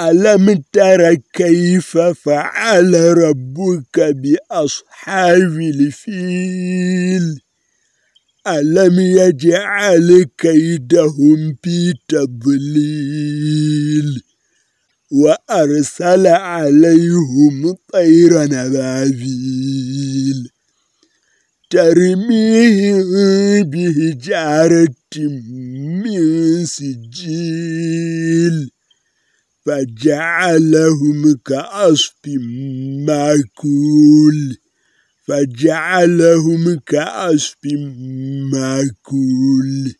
ألم تر كيف فعل ربك بأصحاب الفيل؟ ألم يجعل كيدهم في تضليل؟ وأرسل عليهم طير نبابيل. ترميهم بهجارة من سجيل. فجعلهم كأصف ماكول. فجعلهم كأصف ماكول.